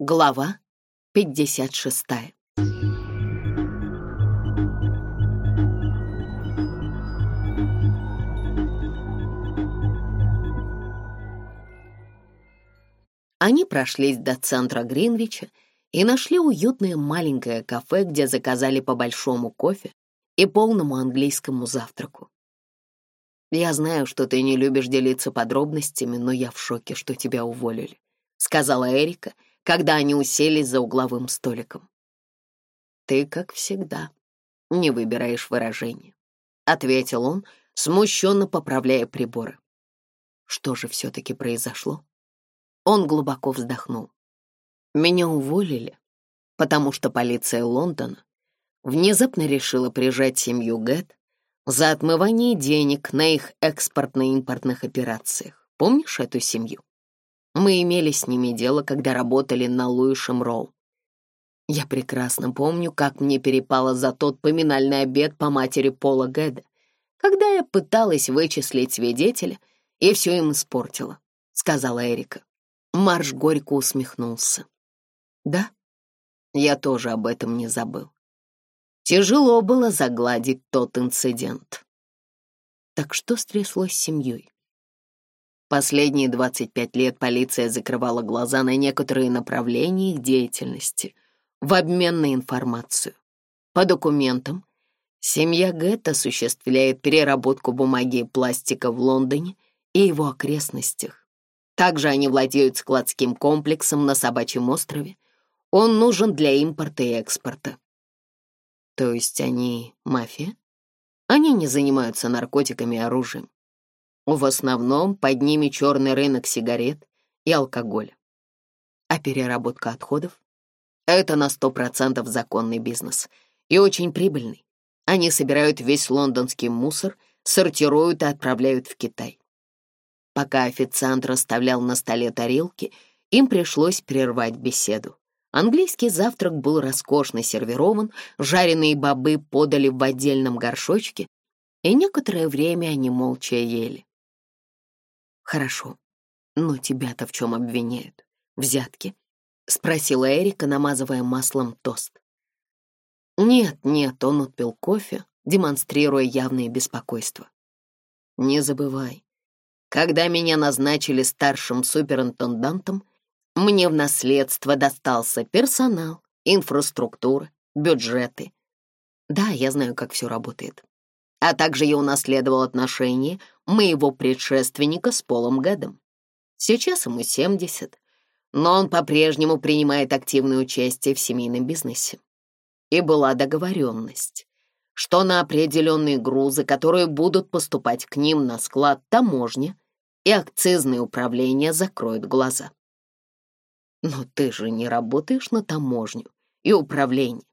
Глава 56 Они прошлись до центра Гринвича и нашли уютное маленькое кафе, где заказали по большому кофе и полному английскому завтраку. «Я знаю, что ты не любишь делиться подробностями, но я в шоке, что тебя уволили», — сказала Эрика — когда они уселись за угловым столиком. «Ты, как всегда, не выбираешь выражение», — ответил он, смущенно поправляя приборы. Что же все-таки произошло? Он глубоко вздохнул. «Меня уволили, потому что полиция Лондона внезапно решила прижать семью Гэт за отмывание денег на их экспортно-импортных операциях. Помнишь эту семью? Мы имели с ними дело, когда работали на Луишем Ролл. Я прекрасно помню, как мне перепало за тот поминальный обед по матери Пола Гэда, когда я пыталась вычислить свидетеля и все им испортила, — сказала Эрика. Марш горько усмехнулся. Да, я тоже об этом не забыл. Тяжело было загладить тот инцидент. Так что стряслось с семьей? Последние 25 лет полиция закрывала глаза на некоторые направления их деятельности в обмен на информацию. По документам, семья Гетт осуществляет переработку бумаги и пластика в Лондоне и его окрестностях. Также они владеют складским комплексом на Собачьем острове. Он нужен для импорта и экспорта. То есть они мафия? Они не занимаются наркотиками и оружием. В основном под ними черный рынок сигарет и алкоголя. А переработка отходов? Это на сто процентов законный бизнес и очень прибыльный. Они собирают весь лондонский мусор, сортируют и отправляют в Китай. Пока официант расставлял на столе тарелки, им пришлось прервать беседу. Английский завтрак был роскошно сервирован, жареные бобы подали в отдельном горшочке, и некоторое время они молча ели. «Хорошо, ну, но тебя-то в чем обвиняют? Взятки?» — спросила Эрика, намазывая маслом тост. «Нет, нет», — он отпил кофе, демонстрируя явное беспокойство. «Не забывай, когда меня назначили старшим суперинтендантом, мне в наследство достался персонал, инфраструктура, бюджеты. Да, я знаю, как все работает а также я унаследовал отношения моего предшественника с Полом Гэдом. Сейчас ему 70, но он по-прежнему принимает активное участие в семейном бизнесе. И была договоренность, что на определенные грузы, которые будут поступать к ним на склад таможня и акцизное управление закроют глаза. Но ты же не работаешь на таможню и управление.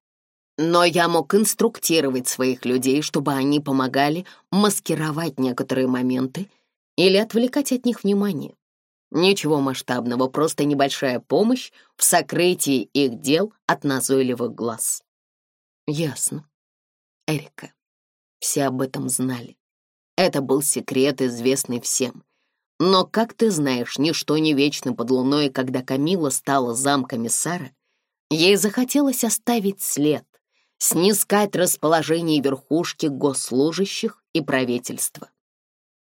Но я мог инструктировать своих людей, чтобы они помогали маскировать некоторые моменты или отвлекать от них внимание. Ничего масштабного, просто небольшая помощь в сокрытии их дел от назойливых глаз. Ясно. Эрика. Все об этом знали. Это был секрет, известный всем. Но, как ты знаешь, ничто не вечно под луной, когда Камила стала замкомиссара, ей захотелось оставить след, снискать расположение верхушки госслужащих и правительства.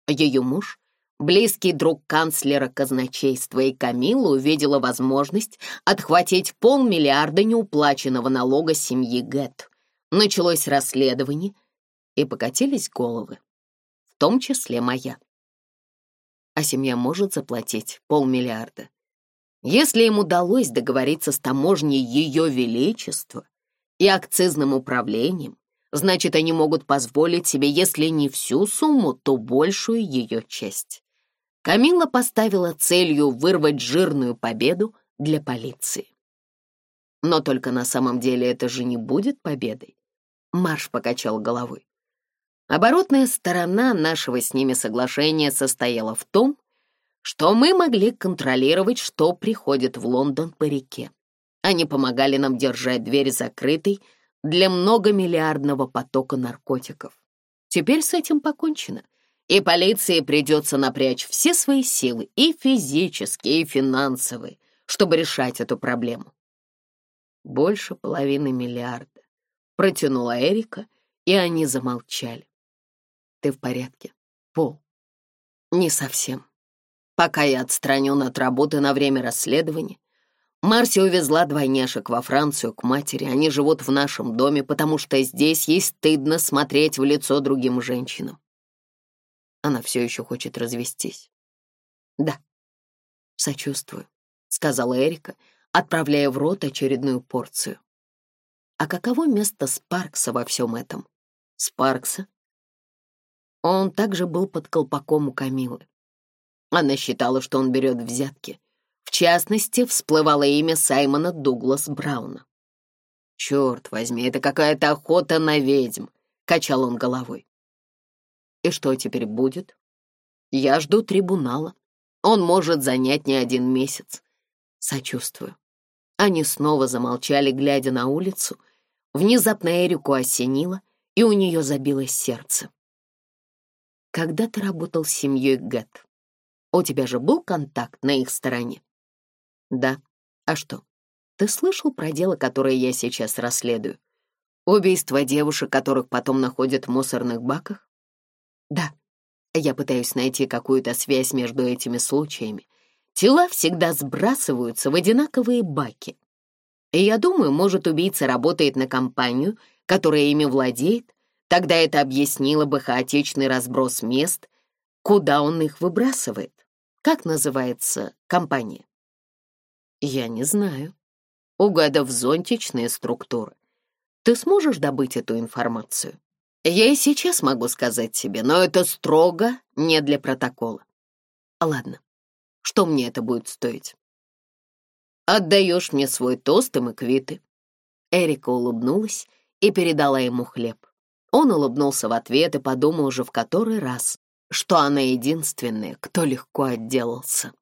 Ее муж, близкий друг канцлера казначейства и Камилла увидела возможность отхватить полмиллиарда неуплаченного налога семьи Гэт. Началось расследование, и покатились головы, в том числе моя. А семья может заплатить полмиллиарда. Если им удалось договориться с таможней Ее Величества, и акцизным управлением, значит, они могут позволить себе, если не всю сумму, то большую ее часть. Камила поставила целью вырвать жирную победу для полиции. Но только на самом деле это же не будет победой. Марш покачал головой. Оборотная сторона нашего с ними соглашения состояла в том, что мы могли контролировать, что приходит в Лондон по реке. Они помогали нам держать дверь закрытой для многомиллиардного потока наркотиков. Теперь с этим покончено, и полиции придется напрячь все свои силы, и физические, и финансовые, чтобы решать эту проблему. Больше половины миллиарда. Протянула Эрика, и они замолчали. Ты в порядке, Пол? Не совсем. Пока я отстранен от работы на время расследования, Марси увезла двойняшек во Францию к матери. Они живут в нашем доме, потому что здесь ей стыдно смотреть в лицо другим женщинам. Она все еще хочет развестись. Да, сочувствую, сказала Эрика, отправляя в рот очередную порцию. А каково место Спаркса во всем этом? Спаркса? Он также был под колпаком у Камилы. Она считала, что он берет взятки — частности, всплывало имя Саймона Дуглас Брауна. «Черт возьми, это какая-то охота на ведьм!» — качал он головой. «И что теперь будет?» «Я жду трибунала. Он может занять не один месяц. Сочувствую». Они снова замолчали, глядя на улицу. Внезапно Эрику осенило, и у нее забилось сердце. «Когда ты работал с семьей Гэт, у тебя же был контакт на их стороне?» Да. А что? Ты слышал про дело, которое я сейчас расследую? Убийство девушек, которых потом находят в мусорных баках? Да. А я пытаюсь найти какую-то связь между этими случаями. Тела всегда сбрасываются в одинаковые баки. И я думаю, может, убийца работает на компанию, которая ими владеет, тогда это объяснило бы хаотичный разброс мест, куда он их выбрасывает. Как называется компания? Я не знаю. Угадав зонтичные структуры. Ты сможешь добыть эту информацию? Я и сейчас могу сказать тебе, но это строго не для протокола. Ладно, что мне это будет стоить? Отдаешь мне свой тост, и мы квиты. Эрика улыбнулась и передала ему хлеб. Он улыбнулся в ответ и подумал уже в который раз, что она единственная, кто легко отделался.